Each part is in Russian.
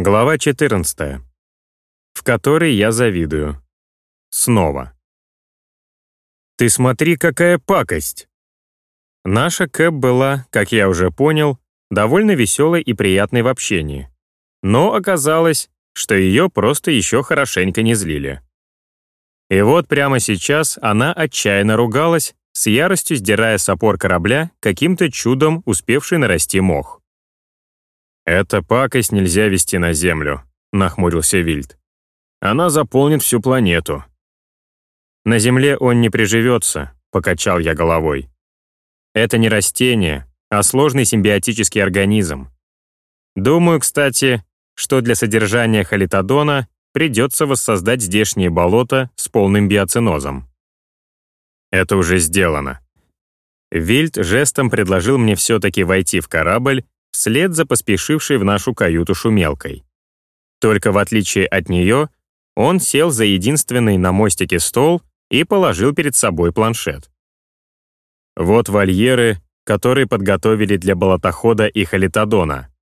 Глава 14. В которой я завидую. Снова. «Ты смотри, какая пакость!» Наша Кэп была, как я уже понял, довольно веселой и приятной в общении. Но оказалось, что ее просто еще хорошенько не злили. И вот прямо сейчас она отчаянно ругалась, с яростью сдирая с опор корабля каким-то чудом успевший нарасти мох. «Эта пакость нельзя вести на Землю», — нахмурился Вильд. «Она заполнит всю планету». «На Земле он не приживется», — покачал я головой. «Это не растение, а сложный симбиотический организм. Думаю, кстати, что для содержания халитодона придется воссоздать здешние болота с полным биоцинозом. Это уже сделано. Вильд жестом предложил мне все-таки войти в корабль вслед за поспешившей в нашу каюту шумелкой. Только в отличие от нее, он сел за единственный на мостике стол и положил перед собой планшет. Вот вольеры, которые подготовили для болотохода и халитодона.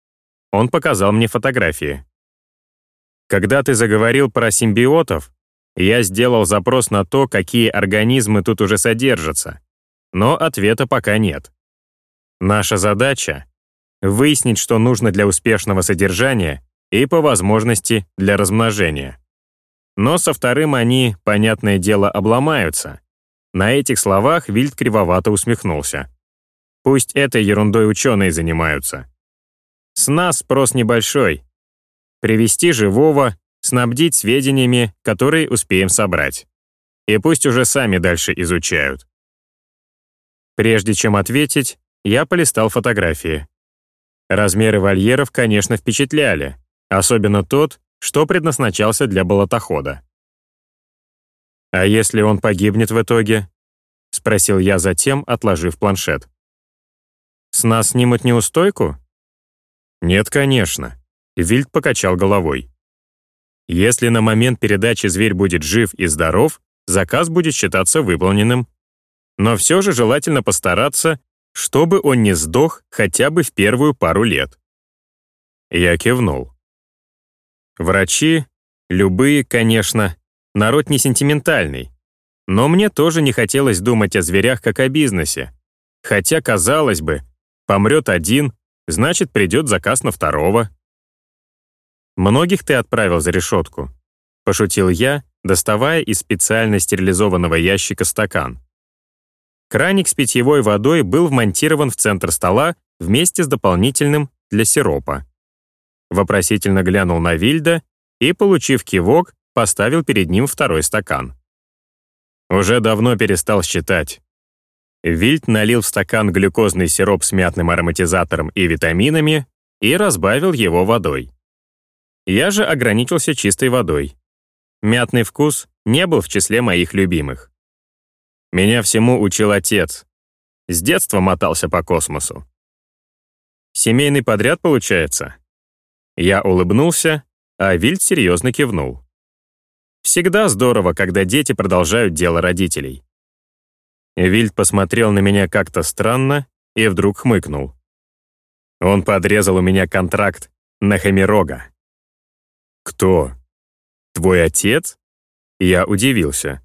Он показал мне фотографии. Когда ты заговорил про симбиотов, я сделал запрос на то, какие организмы тут уже содержатся, но ответа пока нет. Наша задача выяснить, что нужно для успешного содержания и, по возможности, для размножения. Но со вторым они, понятное дело, обломаются. На этих словах Вильд кривовато усмехнулся. Пусть этой ерундой ученые занимаются. С нас спрос небольшой. Привести живого, снабдить сведениями, которые успеем собрать. И пусть уже сами дальше изучают. Прежде чем ответить, я полистал фотографии. Размеры вольеров, конечно, впечатляли, особенно тот, что предназначался для болотохода. «А если он погибнет в итоге?» — спросил я затем, отложив планшет. «С нас снимут неустойку?» «Нет, конечно», — Вильд покачал головой. «Если на момент передачи зверь будет жив и здоров, заказ будет считаться выполненным. Но все же желательно постараться, чтобы он не сдох хотя бы в первую пару лет. Я кивнул. Врачи, любые, конечно, народ не сентиментальный, но мне тоже не хотелось думать о зверях как о бизнесе. Хотя, казалось бы, помрет один, значит, придет заказ на второго. «Многих ты отправил за решетку?» — пошутил я, доставая из специально стерилизованного ящика стакан. Краник с питьевой водой был вмонтирован в центр стола вместе с дополнительным для сиропа. Вопросительно глянул на Вильда и, получив кивок, поставил перед ним второй стакан. Уже давно перестал считать. Вильд налил в стакан глюкозный сироп с мятным ароматизатором и витаминами и разбавил его водой. Я же ограничился чистой водой. Мятный вкус не был в числе моих любимых. Меня всему учил отец. С детства мотался по космосу. Семейный подряд получается? Я улыбнулся, а Вильд серьезно кивнул. Всегда здорово, когда дети продолжают дело родителей. Вильд посмотрел на меня как-то странно и вдруг хмыкнул. Он подрезал у меня контракт на Хамирога. «Кто? Твой отец?» Я удивился.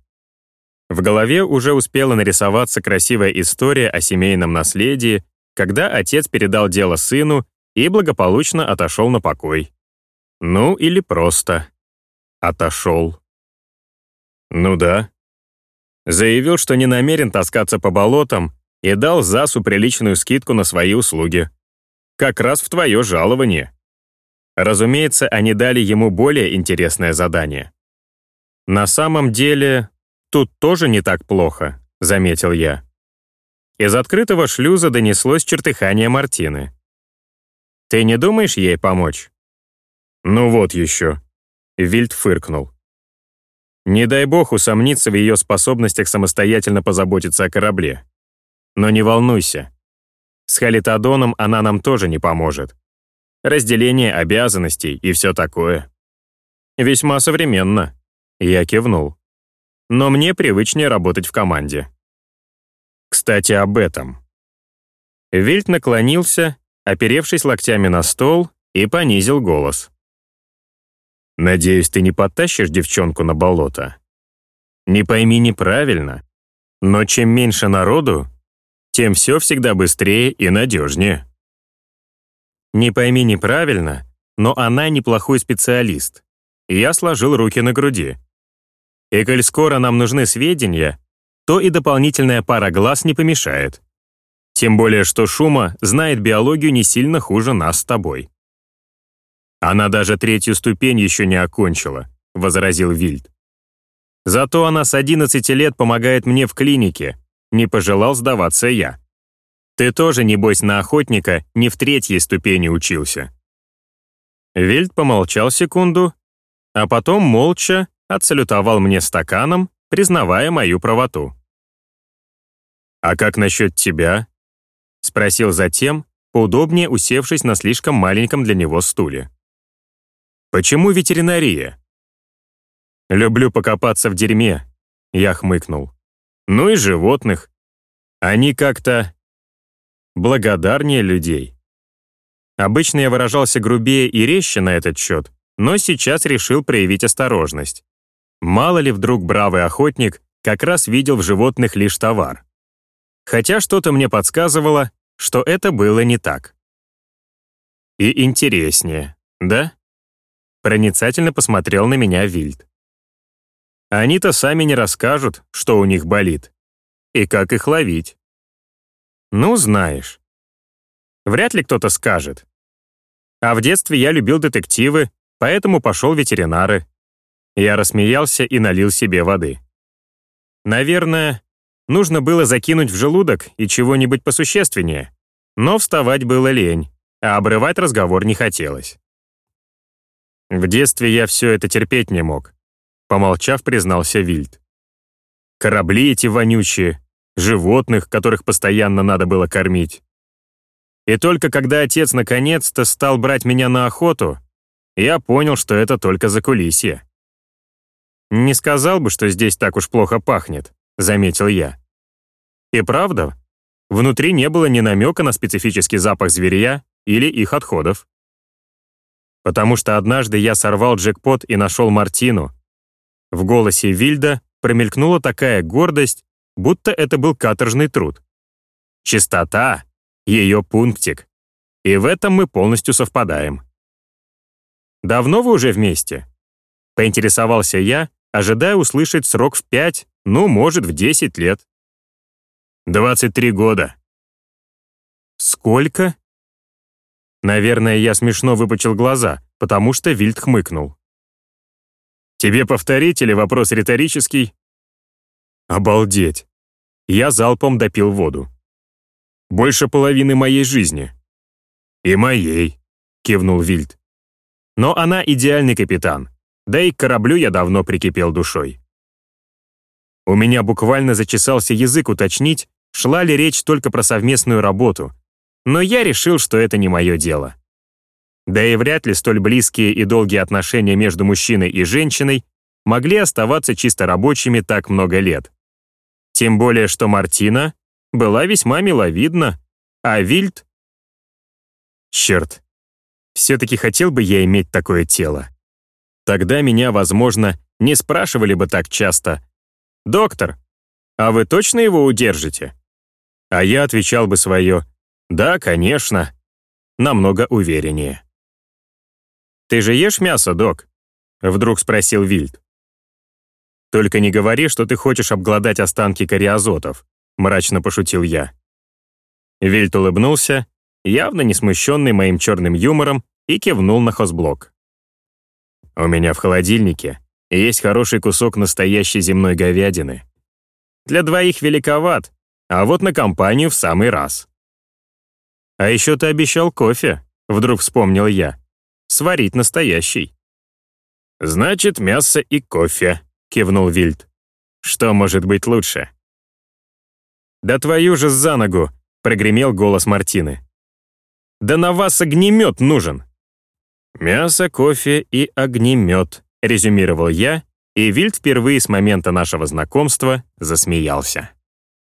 В голове уже успела нарисоваться красивая история о семейном наследии, когда отец передал дело сыну и благополучно отошел на покой. Ну или просто отошел. Ну да. Заявил, что не намерен таскаться по болотам и дал ЗАСу приличную скидку на свои услуги. Как раз в твое жалование. Разумеется, они дали ему более интересное задание. На самом деле, «Тут тоже не так плохо», — заметил я. Из открытого шлюза донеслось чертыхание Мартины. «Ты не думаешь ей помочь?» «Ну вот еще», — Вильд фыркнул. «Не дай бог усомниться в ее способностях самостоятельно позаботиться о корабле. Но не волнуйся. С Халитодоном она нам тоже не поможет. Разделение обязанностей и все такое. Весьма современно». Я кивнул но мне привычнее работать в команде. Кстати, об этом. Вильд наклонился, оперевшись локтями на стол, и понизил голос. Надеюсь, ты не подтащишь девчонку на болото. Не пойми неправильно, но чем меньше народу, тем все всегда быстрее и надежнее. Не пойми неправильно, но она неплохой специалист. Я сложил руки на груди. И коль скоро нам нужны сведения, то и дополнительная пара глаз не помешает. Тем более, что Шума знает биологию не сильно хуже нас с тобой. Она даже третью ступень еще не окончила, возразил Вильд. Зато она с 11 лет помогает мне в клинике, не пожелал сдаваться я. Ты тоже, небось, на охотника не в третьей ступени учился. Вильд помолчал секунду, а потом молча отсалютовал мне стаканом, признавая мою правоту. «А как насчет тебя?» — спросил затем, поудобнее усевшись на слишком маленьком для него стуле. «Почему ветеринария?» «Люблю покопаться в дерьме», — я хмыкнул. «Ну и животных. Они как-то благодарнее людей». Обычно я выражался грубее и резче на этот счет, но сейчас решил проявить осторожность. Мало ли вдруг бравый охотник как раз видел в животных лишь товар. Хотя что-то мне подсказывало, что это было не так. И интереснее, да? Проницательно посмотрел на меня Вильд. Они-то сами не расскажут, что у них болит. И как их ловить. Ну, знаешь. Вряд ли кто-то скажет. А в детстве я любил детективы, поэтому пошел ветеринары. Я рассмеялся и налил себе воды. Наверное, нужно было закинуть в желудок и чего-нибудь посущественнее. Но вставать было лень, а обрывать разговор не хотелось. В детстве я все это терпеть не мог. Помолчав, признался Вильд. Корабли эти вонючие, животных, которых постоянно надо было кормить. И только когда отец наконец-то стал брать меня на охоту, я понял, что это только закулисье. «Не сказал бы, что здесь так уж плохо пахнет», — заметил я. И правда, внутри не было ни намека на специфический запах зверя или их отходов. Потому что однажды я сорвал джекпот и нашел Мартину. В голосе Вильда промелькнула такая гордость, будто это был каторжный труд. Чистота ее пунктик. И в этом мы полностью совпадаем. «Давно вы уже вместе?» Поинтересовался я, ожидая услышать срок в пять, ну, может, в десять лет. «Двадцать три года». «Сколько?» Наверное, я смешно выпучил глаза, потому что Вильд хмыкнул. «Тебе повторить или вопрос риторический?» «Обалдеть!» Я залпом допил воду. Больше половины моей жизни». «И моей», — кивнул Вильд. «Но она идеальный капитан, да и к кораблю я давно прикипел душой». У меня буквально зачесался язык уточнить, шла ли речь только про совместную работу, но я решил, что это не мое дело. Да и вряд ли столь близкие и долгие отношения между мужчиной и женщиной могли оставаться чисто рабочими так много лет. Тем более, что Мартина была весьма миловидна, а Вильд... Черт, все-таки хотел бы я иметь такое тело. Тогда меня, возможно, не спрашивали бы так часто. «Доктор, а вы точно его удержите?» А я отвечал бы свое «Да, конечно», намного увереннее. «Ты же ешь мясо, док?» — вдруг спросил Вильд. «Только не говори, что ты хочешь обглодать останки кариазотов мрачно пошутил я. Вильт улыбнулся, явно не смущенный моим черным юмором, и кивнул на хозблок. «У меня в холодильнике есть хороший кусок настоящей земной говядины. Для двоих великоват, а вот на компанию в самый раз». «А еще ты обещал кофе», — вдруг вспомнил я. «Сварить настоящий». «Значит, мясо и кофе», — кивнул Вильд. «Что может быть лучше?» «Да твою же за ногу!» — прогремел голос Мартины. «Да на вас огнемет нужен!» «Мясо, кофе и огнемет», — резюмировал я, и Вильд впервые с момента нашего знакомства засмеялся.